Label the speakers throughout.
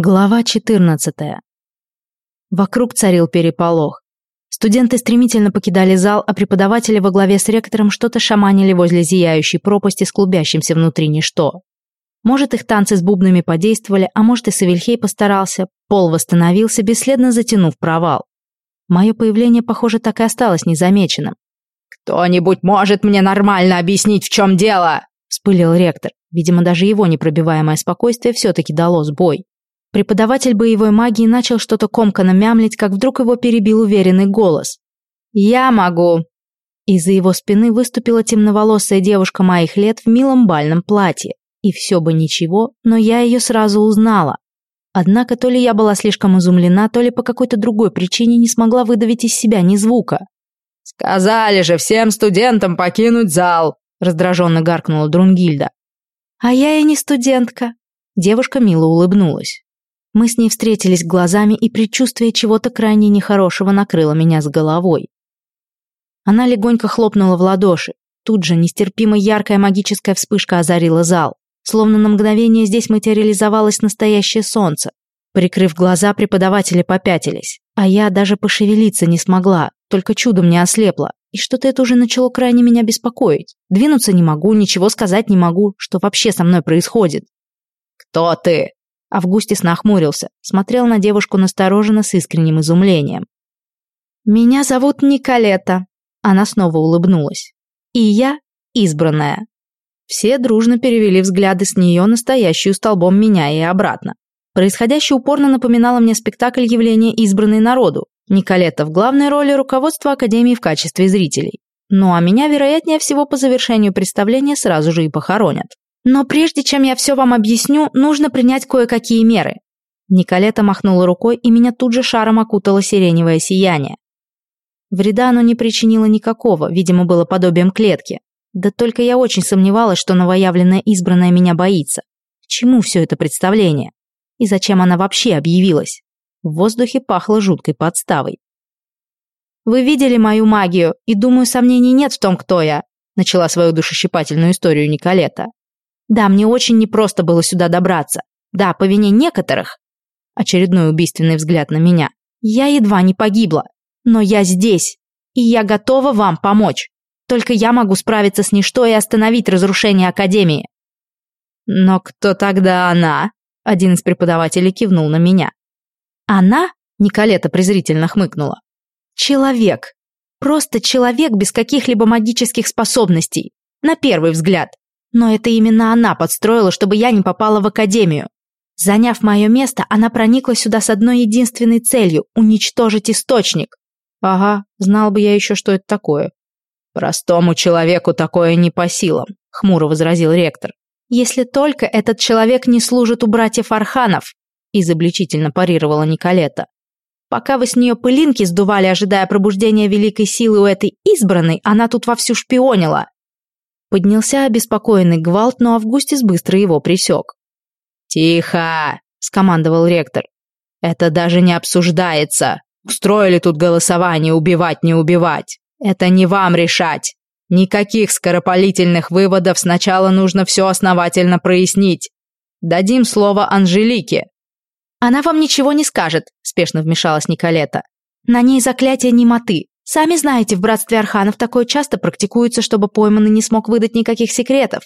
Speaker 1: Глава 14. Вокруг царил переполох. Студенты стремительно покидали зал, а преподаватели во главе с ректором что-то шаманили возле зияющей пропасти с клубящимся внутри ничто. Может, их танцы с бубнами подействовали, а может, и Савельхей постарался. Пол восстановился, бесследно затянув провал. Мое появление, похоже, так и осталось незамеченным.
Speaker 2: «Кто-нибудь может мне нормально объяснить, в чем дело?» – вспылил ректор. Видимо, даже его непробиваемое спокойствие все-таки дало сбой. Преподаватель боевой магии начал что-то комканно мямлить, как вдруг его перебил уверенный голос. «Я могу!» Из-за его спины выступила темноволосая девушка моих лет в милом бальном платье. И все бы ничего, но я ее сразу узнала. Однако то ли я была слишком изумлена, то ли по какой-то другой причине не смогла выдавить из себя ни звука. «Сказали же всем студентам покинуть зал!» раздраженно гаркнула Друнгильда.
Speaker 1: «А я и не студентка!» Девушка мило улыбнулась. Мы с ней встретились глазами, и предчувствие чего-то крайне нехорошего накрыло меня с головой. Она легонько хлопнула в ладоши. Тут же нестерпимо яркая магическая вспышка озарила зал. Словно на мгновение здесь материализовалось настоящее солнце. Прикрыв глаза, преподаватели попятились. А я даже пошевелиться не смогла, только чудом не ослепла. И что-то это уже начало крайне меня беспокоить. Двинуться не могу, ничего сказать не могу, что вообще со мной происходит.
Speaker 2: «Кто ты?»
Speaker 1: Августис нахмурился, смотрел на девушку настороженно с искренним изумлением. «Меня зовут Николета», — она снова улыбнулась. «И я избранная». Все дружно перевели взгляды с нее настоящую столбом меня и обратно. Происходящее упорно напоминало мне спектакль явления избранной народу. Николета в главной роли руководства Академии в качестве зрителей. Ну а меня, вероятнее всего, по завершению представления сразу же и похоронят. Но прежде чем я все вам объясню, нужно принять кое-какие меры». Николета махнула рукой, и меня тут же шаром окутало сиреневое сияние. Вреда оно не причинило никакого, видимо, было подобием клетки. Да только я очень сомневалась, что новоявленная избранная меня боится. К чему все это представление? И зачем она вообще объявилась? В воздухе пахло жуткой подставой. «Вы видели мою магию, и, думаю, сомнений нет в том, кто я», начала свою душещипательную историю Николета. Да, мне очень непросто было сюда добраться. Да, по вине некоторых. Очередной убийственный взгляд на меня. Я едва не погибла. Но я здесь. И я готова вам помочь. Только я могу справиться с ничто и остановить разрушение Академии. Но кто тогда она? Один из преподавателей кивнул на меня. Она? Николета презрительно хмыкнула. Человек. Просто человек без каких-либо магических способностей. На первый взгляд. Но это именно она подстроила, чтобы я не попала в академию. Заняв мое место, она проникла сюда с одной единственной целью – уничтожить источник. Ага, знал бы я еще, что это такое. Простому человеку такое не по силам, хмуро возразил ректор. Если только этот человек не служит у братьев Арханов, изобличительно парировала Николета. Пока вы с нее пылинки сдували, ожидая пробуждения великой силы у этой избранной, она тут вовсю шпионила. Поднялся обеспокоенный гвалт, но Августис быстро его пресек.
Speaker 2: «Тихо!» — скомандовал ректор. «Это даже не обсуждается. Устроили тут голосование убивать, не убивать. Это не вам решать. Никаких скоропалительных выводов, сначала нужно все основательно прояснить. Дадим слово Анжелике».
Speaker 1: «Она вам ничего не скажет», — спешно вмешалась Николета. «На ней заклятие немоты. Сами знаете, в братстве арханов такое часто практикуется, чтобы пойманный не смог выдать никаких секретов.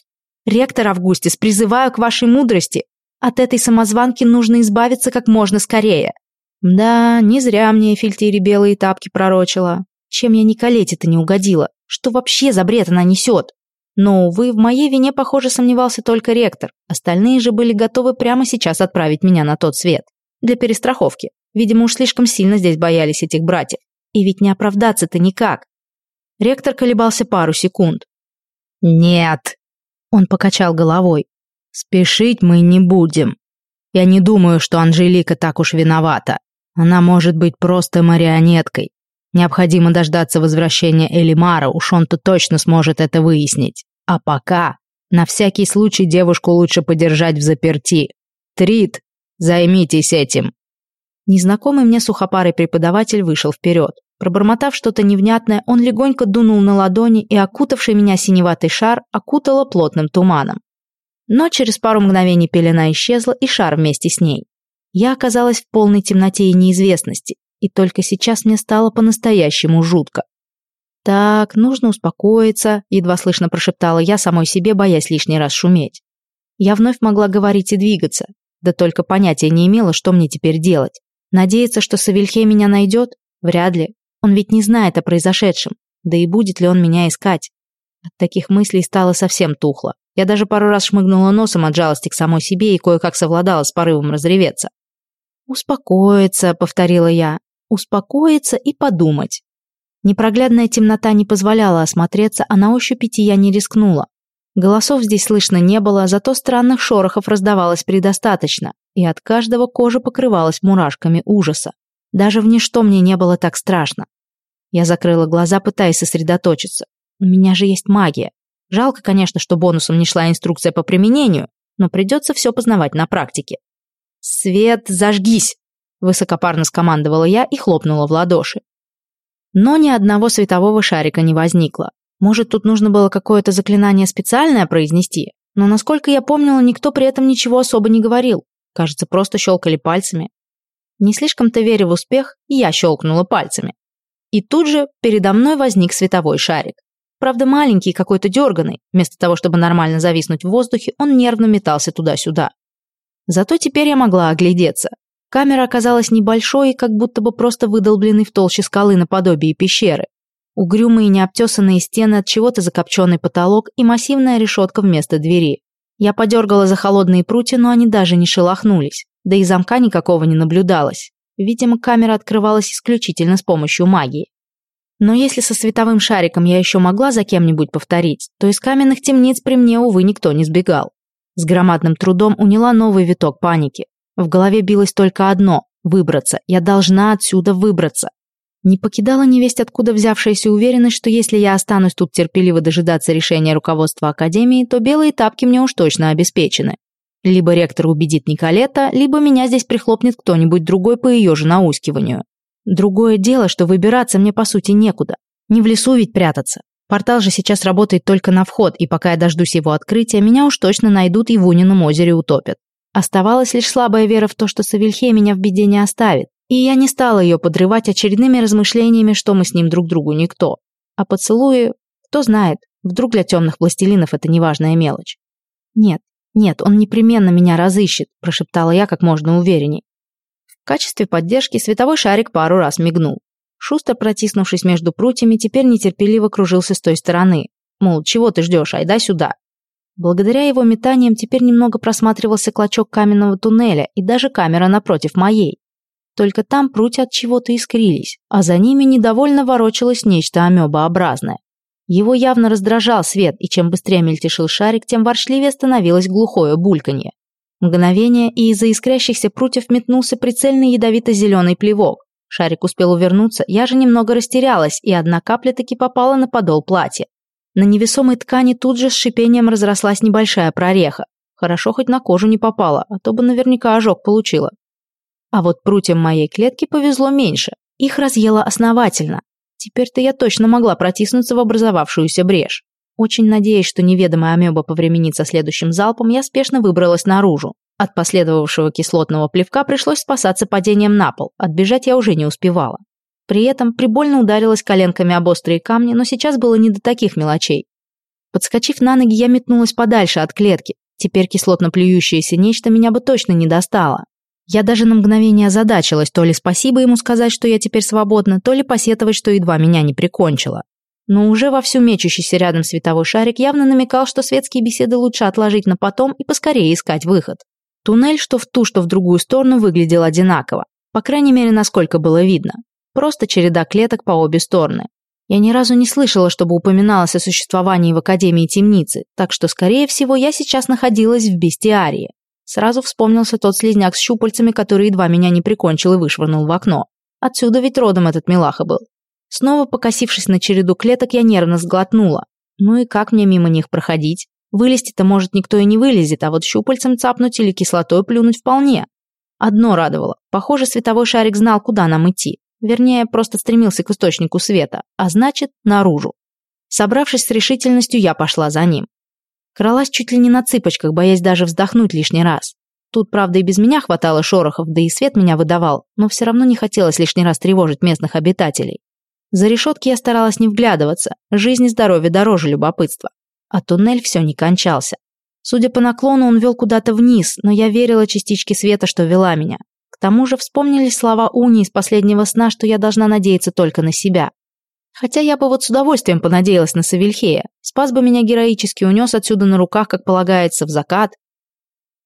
Speaker 1: Ректор Августис, призываю к вашей мудрости. От этой самозванки нужно избавиться как можно скорее. Да, не зря мне Фильтири белые тапки пророчила. Чем я Николете-то не угодила? Что вообще за бред она несет? Но, увы, в моей вине, похоже, сомневался только ректор. Остальные же были готовы прямо сейчас отправить меня на тот свет. Для перестраховки. Видимо, уж слишком сильно здесь боялись этих братьев. И ведь не оправдаться-то никак. Ректор колебался пару секунд.
Speaker 2: «Нет», — он покачал головой. «Спешить мы не будем. Я не думаю, что Анжелика так уж виновата. Она может быть просто марионеткой. Необходимо дождаться возвращения Элимара, уж он-то точно сможет это выяснить. А пока, на всякий случай девушку лучше подержать в заперти. Трит, займитесь этим.
Speaker 1: Незнакомый мне сухопарый преподаватель вышел вперед. Пробормотав что-то невнятное, он легонько дунул на ладони, и окутавший меня синеватый шар окутало плотным туманом. Но через пару мгновений пелена исчезла, и шар вместе с ней. Я оказалась в полной темноте и неизвестности, и только сейчас мне стало по-настоящему жутко. «Так, нужно успокоиться», — едва слышно прошептала я самой себе, боясь лишний раз шуметь. Я вновь могла говорить и двигаться, да только понятия не имела, что мне теперь делать. Надеяться, что Савельхе меня найдет? Вряд ли. Он ведь не знает о произошедшем. Да и будет ли он меня искать? От таких мыслей стало совсем тухло. Я даже пару раз шмыгнула носом от жалости к самой себе и кое-как совладала с порывом разреветься. «Успокоиться», — повторила я. «Успокоиться и подумать». Непроглядная темнота не позволяла осмотреться, а на ощупь идти я не рискнула. Голосов здесь слышно не было, зато странных шорохов раздавалось предостаточно, и от каждого кожа покрывалась мурашками ужаса. Даже в ничто мне не было так страшно. Я закрыла глаза, пытаясь сосредоточиться. У меня же есть магия. Жалко, конечно, что бонусом не шла инструкция по применению, но придется все познавать на практике. «Свет, зажгись!» – высокопарно скомандовала я и хлопнула в ладоши. Но ни одного светового шарика не возникло. Может, тут нужно было какое-то заклинание специальное произнести? Но, насколько я помнила, никто при этом ничего особо не говорил. Кажется, просто щелкали пальцами. Не слишком-то веря в успех, я щелкнула пальцами. И тут же передо мной возник световой шарик. Правда, маленький, какой-то дерганый. Вместо того, чтобы нормально зависнуть в воздухе, он нервно метался туда-сюда. Зато теперь я могла оглядеться. Камера оказалась небольшой и как будто бы просто выдолбленной в толще скалы наподобие пещеры. Угрюмые необтесанные стены от чего-то закопченный потолок и массивная решетка вместо двери. Я подергала за холодные прутья, но они даже не шелохнулись. Да и замка никакого не наблюдалось. Видимо, камера открывалась исключительно с помощью магии. Но если со световым шариком я еще могла за кем-нибудь повторить, то из каменных темниц при мне, увы, никто не сбегал. С громадным трудом уняла новый виток паники. В голове билось только одно – выбраться. Я должна отсюда выбраться. Не покидала невесть откуда взявшаяся уверенность, что если я останусь тут терпеливо дожидаться решения руководства Академии, то белые тапки мне уж точно обеспечены. Либо ректор убедит Николета, либо меня здесь прихлопнет кто-нибудь другой по ее же наускиванию. Другое дело, что выбираться мне по сути некуда. Не в лесу ведь прятаться. Портал же сейчас работает только на вход, и пока я дождусь его открытия, меня уж точно найдут и в Унином озере утопят. Оставалась лишь слабая вера в то, что Савельхей меня в беде не оставит, и я не стала ее подрывать очередными размышлениями, что мы с ним друг другу никто. А поцелуи, кто знает, вдруг для темных пластилинов это неважная мелочь. Нет, нет, он непременно меня разыщет, прошептала я как можно уверенней. В качестве поддержки световой шарик пару раз мигнул. Шустро протиснувшись между прутьями, теперь нетерпеливо кружился с той стороны. Мол, чего ты ждешь, айда сюда. Благодаря его метаниям теперь немного просматривался клочок каменного туннеля и даже камера напротив моей. Только там прутья от чего-то искрились, а за ними недовольно ворочалось нечто амебообразное. Его явно раздражал свет, и чем быстрее мельтешил шарик, тем воршливее становилось глухое бульканье. Мгновение, и из-за искрящихся прутьев метнулся прицельный ядовито-зеленый плевок. Шарик успел увернуться, я же немного растерялась, и одна капля таки попала на подол платья. На невесомой ткани тут же с шипением разрослась небольшая прореха. Хорошо хоть на кожу не попала, а то бы наверняка ожог получила. А вот прутьям моей клетки повезло меньше. Их разъело основательно. Теперь-то я точно могла протиснуться в образовавшуюся брешь. Очень надеясь, что неведомая амеба повременит со следующим залпом, я спешно выбралась наружу. От последовавшего кислотного плевка пришлось спасаться падением на пол, отбежать я уже не успевала. При этом прибольно ударилась коленками об острые камни, но сейчас было не до таких мелочей. Подскочив на ноги, я метнулась подальше от клетки. Теперь кислотно плюющееся нечто меня бы точно не достало. Я даже на мгновение озадачилась, то ли спасибо ему сказать, что я теперь свободна, то ли посетовать, что едва меня не прикончила но уже вовсю мечущийся рядом световой шарик явно намекал, что светские беседы лучше отложить на потом и поскорее искать выход. Туннель что в ту, что в другую сторону выглядел одинаково, по крайней мере, насколько было видно. Просто череда клеток по обе стороны. Я ни разу не слышала, чтобы упоминалось о существовании в Академии темницы, так что, скорее всего, я сейчас находилась в бестиарии. Сразу вспомнился тот слизняк с щупальцами, который едва меня не прикончил и вышвырнул в окно. Отсюда ведь родом этот милаха был. Снова покосившись на череду клеток, я нервно сглотнула. Ну и как мне мимо них проходить? Вылезти-то, может, никто и не вылезет, а вот щупальцем цапнуть или кислотой плюнуть вполне. Одно радовало. Похоже, световой шарик знал, куда нам идти. Вернее, просто стремился к источнику света, а значит, наружу. Собравшись с решительностью, я пошла за ним. Кралась чуть ли не на цыпочках, боясь даже вздохнуть лишний раз. Тут, правда, и без меня хватало шорохов, да и свет меня выдавал, но все равно не хотелось лишний раз тревожить местных обитателей. За решетки я старалась не вглядываться, жизнь и здоровье дороже любопытства. А туннель все не кончался. Судя по наклону, он вел куда-то вниз, но я верила частичке света, что вела меня. К тому же вспомнились слова Уни из последнего сна, что я должна надеяться только на себя. Хотя я бы вот с удовольствием понадеялась на Савельхея. Спас бы меня героически, унес отсюда на руках, как полагается, в закат.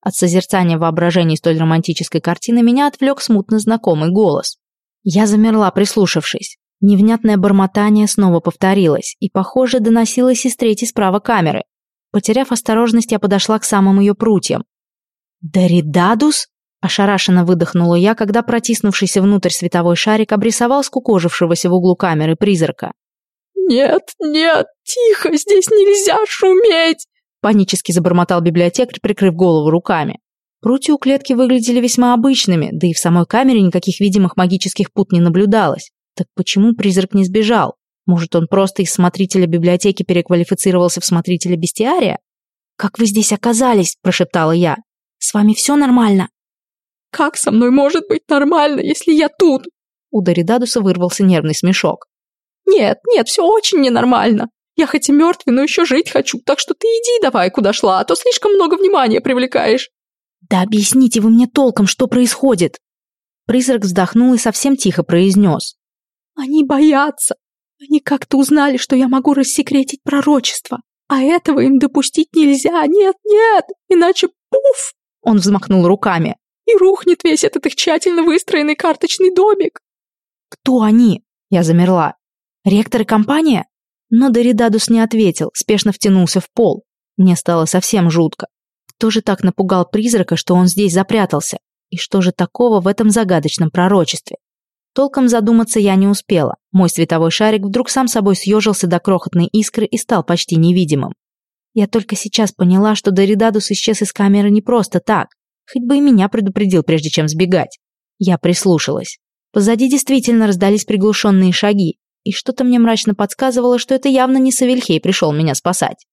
Speaker 1: От созерцания воображений столь романтической картины меня отвлек смутно знакомый голос. Я замерла, прислушавшись. Невнятное бормотание снова повторилось, и, похоже, доносилось из третьей справа камеры. Потеряв осторожность, я подошла к самым ее прутьям. «Даридадус?» – ошарашенно выдохнула я, когда протиснувшийся внутрь световой шарик обрисовал скукожившегося в углу камеры призрака.
Speaker 3: «Нет, нет, тихо, здесь нельзя шуметь!»
Speaker 1: Панически забормотал библиотекарь, прикрыв голову руками. Прутья у клетки выглядели весьма обычными, да и в самой камере никаких видимых магических пут не наблюдалось. Так почему призрак не сбежал? Может, он просто из смотрителя библиотеки переквалифицировался в смотрителя бестиария? «Как вы здесь оказались?» – прошептала я. «С вами все нормально?»
Speaker 3: «Как со мной может быть нормально, если я тут?»
Speaker 1: У Доридадуса вырвался нервный смешок.
Speaker 3: «Нет, нет, все очень ненормально. Я хоть и мертвый, но еще жить хочу, так что ты иди давай, куда шла, а то слишком много внимания привлекаешь».
Speaker 1: «Да объясните вы мне толком, что происходит!» Призрак вздохнул и совсем тихо произнес.
Speaker 3: Они боятся. Они как-то узнали, что я могу рассекретить пророчество. А этого им допустить нельзя. Нет, нет, иначе пуф!»
Speaker 1: Он взмахнул руками.
Speaker 3: «И рухнет весь этот их тщательно выстроенный карточный домик».
Speaker 1: «Кто они?» Я замерла. «Ректор и компания?» Но Доридадус не ответил, спешно втянулся в пол. Мне стало совсем жутко. Кто же так напугал призрака, что он здесь запрятался? И что же такого в этом загадочном пророчестве? Толком задуматься я не успела. Мой световой шарик вдруг сам собой съежился до крохотной искры и стал почти невидимым. Я только сейчас поняла, что Доридадус исчез из камеры не просто так. Хоть бы и меня предупредил, прежде чем сбегать. Я прислушалась. Позади действительно раздались приглушенные шаги, и что-то мне мрачно подсказывало, что это явно не Савельхей пришел меня спасать.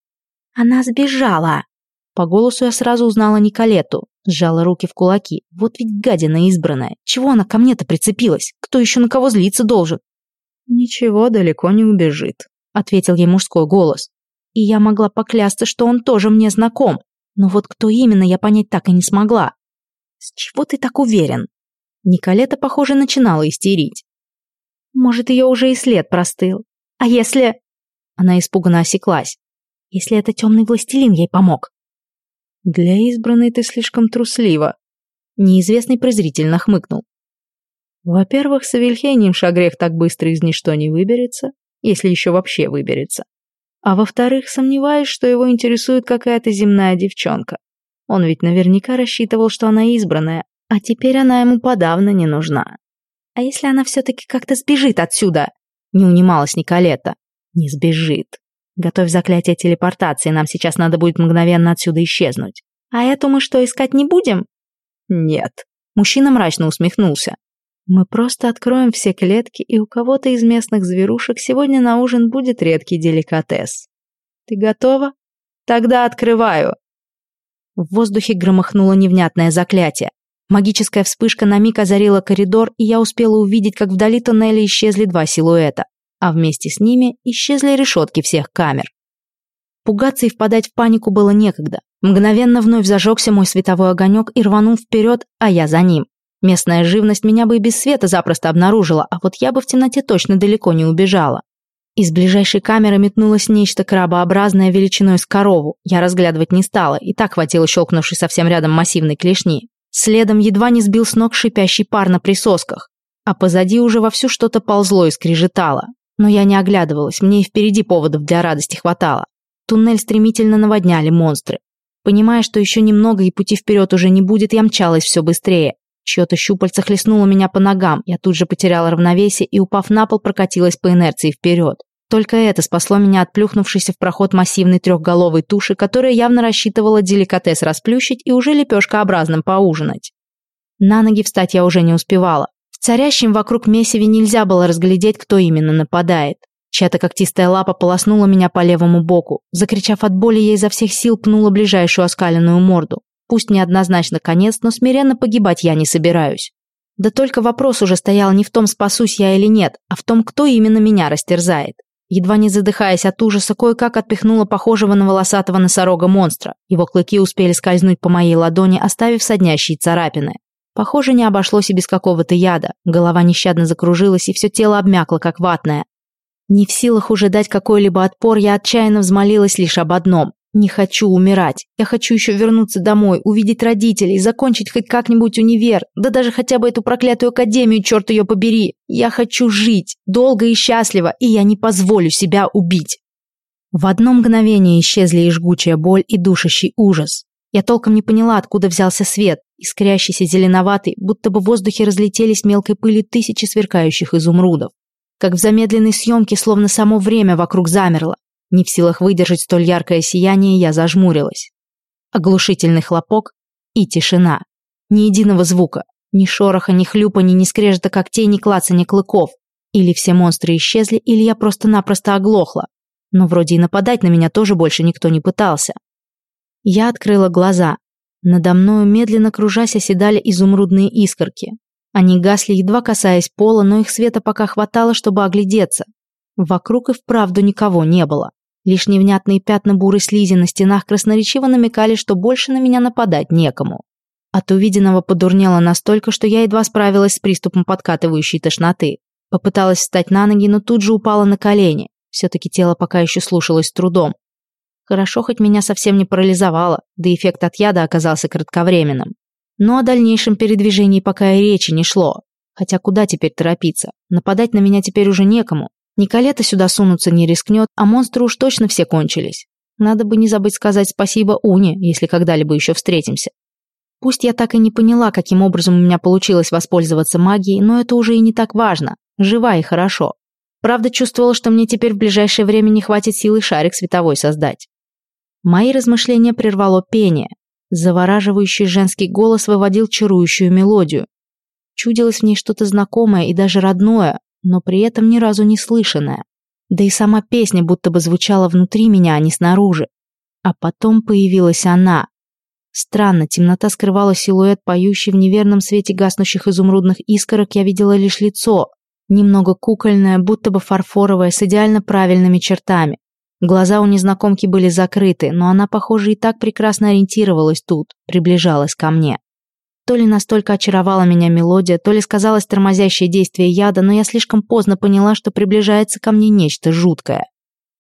Speaker 1: «Она сбежала!» По голосу я сразу узнала Николету. Сжала руки в кулаки. Вот ведь гадина избранная. Чего она ко мне-то прицепилась? Кто еще на кого злиться должен? Ничего далеко не убежит, ответил ей мужской голос. И я могла поклясться, что он тоже мне знаком. Но вот кто именно, я понять так и не смогла. С чего ты так уверен? Николета, похоже, начинала истерить. Может, ее уже и след простыл. А если... Она испуганно осеклась. Если это темный властелин ей помог. «Для избранной ты слишком труслива», — неизвестный презрительно хмыкнул. «Во-первых, с Авельхением Шагрех так быстро из ничто не выберется, если еще вообще выберется. А во-вторых, сомневаюсь, что его интересует какая-то земная девчонка. Он ведь наверняка рассчитывал, что она избранная, а теперь она ему подавно не нужна. А если она все-таки как-то сбежит отсюда?» Не унималась Николета. «Не сбежит. Готовь заклятие телепортации, нам сейчас надо будет мгновенно отсюда исчезнуть. А эту мы что, искать не будем? Нет. Мужчина мрачно усмехнулся. Мы просто откроем все клетки, и у кого-то из местных зверушек сегодня на ужин будет редкий деликатес. Ты готова? Тогда открываю. В воздухе громыхнуло невнятное заклятие. Магическая вспышка на миг озарила коридор, и я успела увидеть, как вдали тоннеля исчезли два силуэта а вместе с ними исчезли решетки всех камер. Пугаться и впадать в панику было некогда. Мгновенно вновь зажегся мой световой огонек и рванул вперед, а я за ним. Местная живность меня бы и без света запросто обнаружила, а вот я бы в темноте точно далеко не убежала. Из ближайшей камеры метнулось нечто крабообразное величиной с корову. Я разглядывать не стала, и так хватило щелкнувшей совсем рядом массивной клешни. Следом едва не сбил с ног шипящий пар на присосках, а позади уже вовсю что-то ползло и скрежетало. Но я не оглядывалась, мне и впереди поводов для радости хватало. Туннель стремительно наводняли монстры. Понимая, что еще немного и пути вперед уже не будет, я мчалась все быстрее. Чье-то щупальце хлестнуло меня по ногам, я тут же потеряла равновесие и, упав на пол, прокатилась по инерции вперед. Только это спасло меня от плюхнувшейся в проход массивной трехголовой туши, которая явно рассчитывала деликатес расплющить и уже лепешкообразным поужинать. На ноги встать я уже не успевала царящем вокруг месиве нельзя было разглядеть, кто именно нападает. Чья-то когтистая лапа полоснула меня по левому боку. Закричав от боли, я изо всех сил пнула ближайшую оскаленную морду. Пусть неоднозначно конец, но смиренно погибать я не собираюсь. Да только вопрос уже стоял не в том, спасусь я или нет, а в том, кто именно меня растерзает. Едва не задыхаясь от ужаса, кое-как отпихнула похожего на волосатого носорога монстра. Его клыки успели скользнуть по моей ладони, оставив соднящие царапины. Похоже, не обошлось и без какого-то яда. Голова нещадно закружилась, и все тело обмякло, как ватное. Не в силах уже дать какой-либо отпор, я отчаянно взмолилась лишь об одном. Не хочу умирать. Я хочу еще вернуться домой, увидеть родителей, закончить хоть как-нибудь универ, да даже хотя бы эту проклятую академию, черт ее побери. Я хочу жить, долго и счастливо, и я не позволю себя убить. В одно мгновение исчезли и жгучая боль, и душащий ужас. Я толком не поняла, откуда взялся свет, искрящийся зеленоватый, будто бы в воздухе разлетелись мелкой пылью тысячи сверкающих изумрудов. Как в замедленной съемке, словно само время вокруг замерло. Не в силах выдержать столь яркое сияние, я зажмурилась. Оглушительный хлопок и тишина. Ни единого звука. Ни шороха, ни хлюпани, ни скрежета когтей, ни клацания клыков. Или все монстры исчезли, или я просто-напросто оглохла. Но вроде и нападать на меня тоже больше никто не пытался. Я открыла глаза. Надо мною, медленно кружась, оседали изумрудные искорки. Они гасли, едва касаясь пола, но их света пока хватало, чтобы оглядеться. Вокруг и вправду никого не было. Лишь невнятные пятна бурой слизи на стенах красноречиво намекали, что больше на меня нападать некому. От увиденного подурнело настолько, что я едва справилась с приступом подкатывающей тошноты. Попыталась встать на ноги, но тут же упала на колени. Все-таки тело пока еще слушалось с трудом. Хорошо, хоть меня совсем не парализовало, да эффект от яда оказался кратковременным. Но о дальнейшем передвижении пока и речи не шло. Хотя куда теперь торопиться? Нападать на меня теперь уже некому. Николета сюда сунуться не рискнет, а монстры уж точно все кончились. Надо бы не забыть сказать спасибо Уне, если когда-либо еще встретимся. Пусть я так и не поняла, каким образом у меня получилось воспользоваться магией, но это уже и не так важно. Жива и хорошо. Правда, чувствовала, что мне теперь в ближайшее время не хватит силы шарик световой создать. Мои размышления прервало пение. Завораживающий женский голос выводил чарующую мелодию. Чудилось в ней что-то знакомое и даже родное, но при этом ни разу не слышанное. Да и сама песня будто бы звучала внутри меня, а не снаружи. А потом появилась она. Странно, темнота скрывала силуэт, поющий в неверном свете гаснущих изумрудных искорок, я видела лишь лицо, немного кукольное, будто бы фарфоровое, с идеально правильными чертами. Глаза у незнакомки были закрыты, но она, похоже, и так прекрасно ориентировалась тут, приближалась ко мне. То ли настолько очаровала меня мелодия, то ли сказалось тормозящее действие яда, но я слишком поздно поняла, что приближается ко мне нечто жуткое.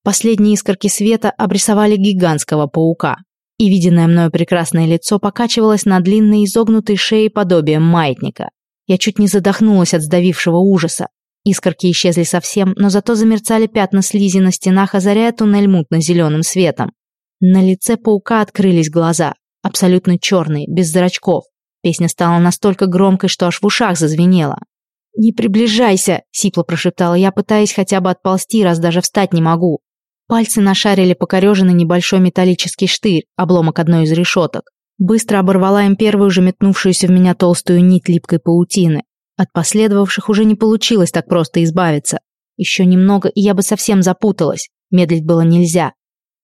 Speaker 1: Последние искорки света обрисовали гигантского паука, и виденное мною прекрасное лицо покачивалось на длинной изогнутой шее подобием маятника. Я чуть не задохнулась от сдавившего ужаса. Искорки исчезли совсем, но зато замерцали пятна слизи на стенах, озаряя туннель мутно-зеленым светом. На лице паука открылись глаза, абсолютно черные, без зрачков. Песня стала настолько громкой, что аж в ушах зазвенела. «Не приближайся!» — сипло прошептала я, пытаясь хотя бы отползти, раз даже встать не могу. Пальцы нашарили покореженный небольшой металлический штырь, обломок одной из решеток. Быстро оборвала им первую же метнувшуюся в меня толстую нить липкой паутины. От последовавших уже не получилось так просто избавиться. Еще немного, и я бы совсем запуталась. Медлить было нельзя.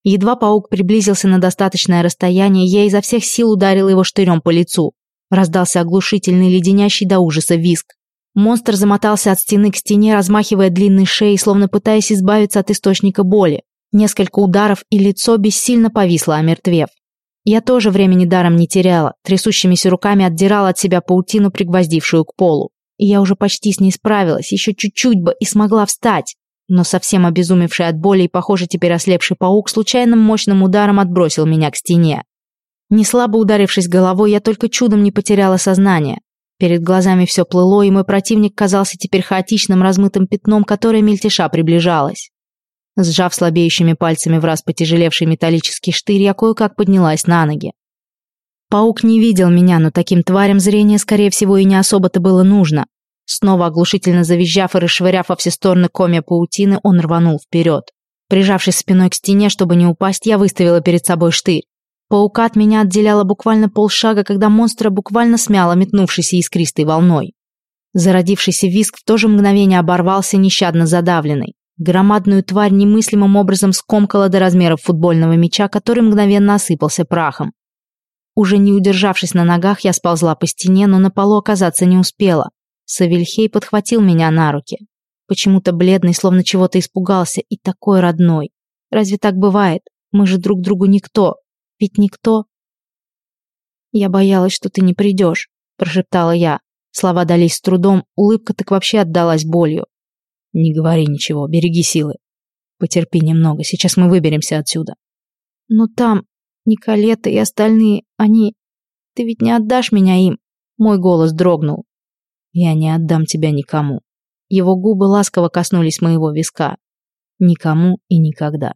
Speaker 1: Едва паук приблизился на достаточное расстояние, я изо всех сил ударила его штырем по лицу. Раздался оглушительный, леденящий до ужаса виск. Монстр замотался от стены к стене, размахивая длинной шеей, словно пытаясь избавиться от источника боли. Несколько ударов, и лицо бессильно повисло, омертвев. Я тоже времени даром не теряла, трясущимися руками отдирала от себя паутину, пригвоздившую к полу. И я уже почти с ней справилась, еще чуть-чуть бы и смогла встать. Но совсем обезумевший от боли и, похоже, теперь ослепший паук случайным мощным ударом отбросил меня к стене. Не слабо ударившись головой, я только чудом не потеряла сознание. Перед глазами все плыло, и мой противник казался теперь хаотичным размытым пятном, которое мельтеша приближалось. Сжав слабеющими пальцами в раз потяжелевший металлический штырь, я кое-как поднялась на ноги. Паук не видел меня, но таким тварям зрение, скорее всего, и не особо-то было нужно. Снова оглушительно завизжав и расшвыряв во все стороны комья паутины, он рванул вперед. Прижавшись спиной к стене, чтобы не упасть, я выставила перед собой штырь. Паука от меня отделяло буквально полшага, когда монстра буквально смяло метнувшейся искристой волной. Зародившийся виск в то же мгновение оборвался, нещадно задавленный. Громадную тварь немыслимым образом скомкала до размеров футбольного мяча, который мгновенно осыпался прахом. Уже не удержавшись на ногах, я сползла по стене, но на полу оказаться не успела. Савельхей подхватил меня на руки. Почему-то бледный, словно чего-то испугался, и такой родной. Разве так бывает? Мы же друг другу никто. Ведь никто. Я боялась, что ты не придешь, прошептала я. Слова дались с трудом, улыбка так вообще отдалась болью. Не говори ничего, береги силы. Потерпи немного, сейчас мы выберемся отсюда. Но там Николета и остальные, они... Ты ведь не отдашь меня им? Мой голос дрогнул. Я не отдам тебя никому. Его губы ласково коснулись моего виска. Никому и никогда.